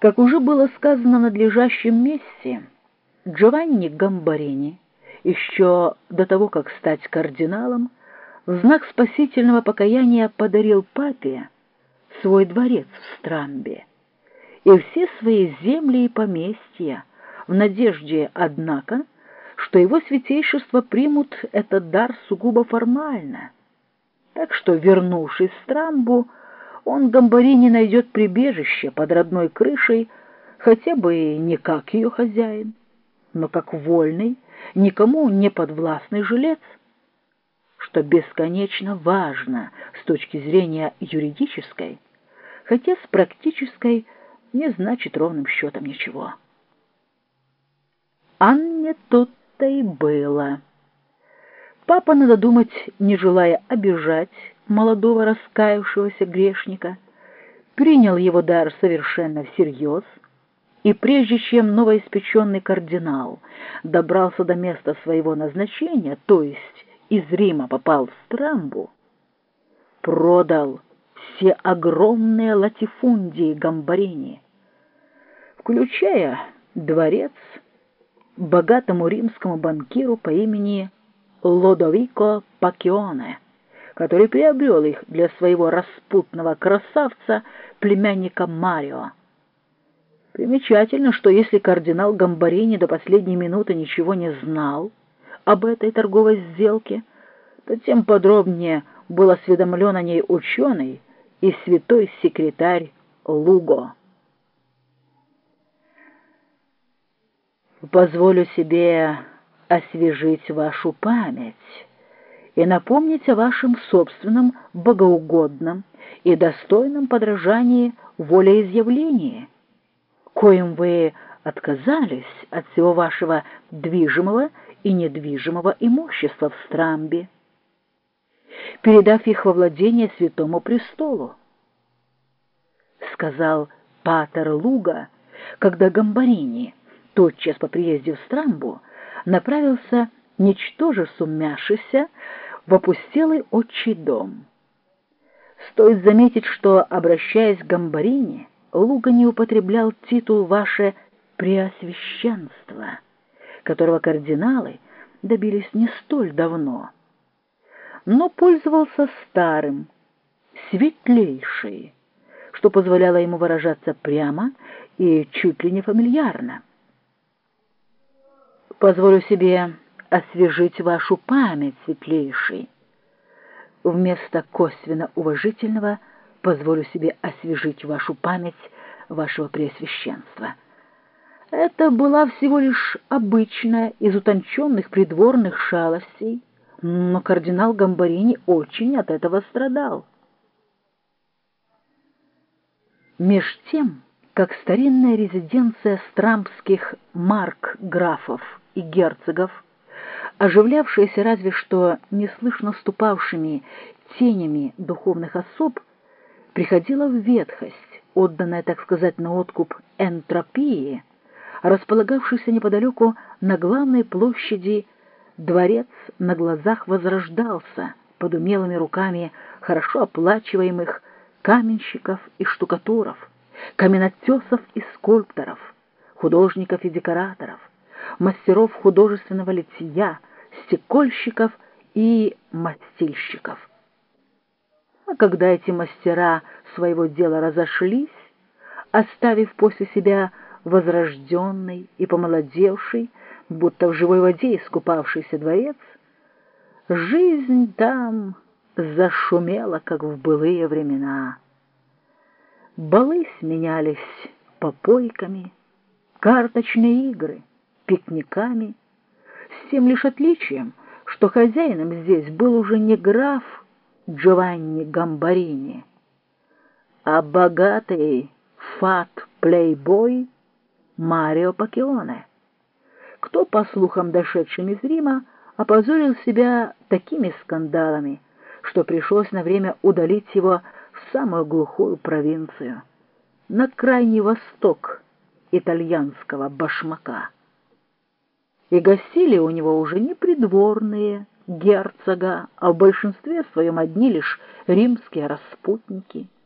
Как уже было сказано в надлежащем месте, Джованни Гамбарини еще до того, как стать кардиналом, в знак спасительного покаяния подарил папе свой дворец в Страмбе и все свои земли и поместья, в надежде, однако, что его святейшество примут этот дар сугубо формально. Так что, вернувшись в Страмбу, он Гамбарини найдет прибежище под родной крышей, хотя бы не как ее хозяин, но как вольный, никому не подвластный жилец, что бесконечно важно с точки зрения юридической, хотя с практической не значит ровным счетом ничего. Анне тут-то и было. Папа, надо думать, не желая обижать молодого раскаявшегося грешника, принял его дар совершенно всерьез, и прежде чем новоиспеченный кардинал добрался до места своего назначения, то есть из Рима попал в Страмбу, продал все огромные латифундии Гамбарини, включая дворец богатому римскому банкиру по имени Лодовико Пакионе, который приобрел их для своего распутного красавца, племянника Марио. Примечательно, что если кардинал Гамбарини до последней минуты ничего не знал об этой торговой сделке, то тем подробнее был осведомлен о ней ученый и святой секретарь Луго. Позволю себе освежить вашу память и напомнить о вашем собственном богоугодном и достойном подражании волеизъявлении, коим вы отказались от всего вашего движимого и недвижимого имущества в Страмбе, передав их во владение Святому Престолу. Сказал Патер Луга, когда Гамбарини, тотчас по приезде в Страмбу, направился, ничтоже сумяшися, в опустелый отчий дом. Стоит заметить, что, обращаясь к Гамбарине, Луга не употреблял титул «Ваше Преосвященство», которого кардиналы добились не столь давно, но пользовался старым, светлейший, что позволяло ему выражаться прямо и чуть ли не фамильярно. Позволю себе освежить вашу память, светлейший. Вместо косвенно уважительного позволю себе освежить вашу память вашего преосвященства. Это была всего лишь обычная из утонченных придворных шалостей, но кардинал Гамбарини очень от этого страдал. Меж тем, как старинная резиденция стрампских марк-графов и герцогов, оживлявшаяся разве что неслышно ступавшими тенями духовных особ, приходила в ветхость, отданная, так сказать, на откуп энтропии, располагавшийся неподалеку на главной площади дворец на глазах возрождался под умелыми руками хорошо оплачиваемых каменщиков и штукатуров, каменотесов и скульпторов, художников и декораторов, мастеров художественного литья, стекольщиков и мастильщиков. А когда эти мастера своего дела разошлись, оставив после себя возрожденный и помолодевший, будто в живой воде искупавшийся дворец, жизнь там зашумела, как в былые времена. Балы сменялись попойками, карточные игры — пикниками, тем лишь отличием, что хозяином здесь был уже не граф Джованни Гамбарини, а богатый фат-плейбой Марио Пакионе, кто, по слухам дошедшим из Рима, опозорил себя такими скандалами, что пришлось на время удалить его в самую глухую провинцию, на крайний восток итальянского башмака и гостили у него уже не придворные герцога, а в большинстве своем одни лишь римские распутники —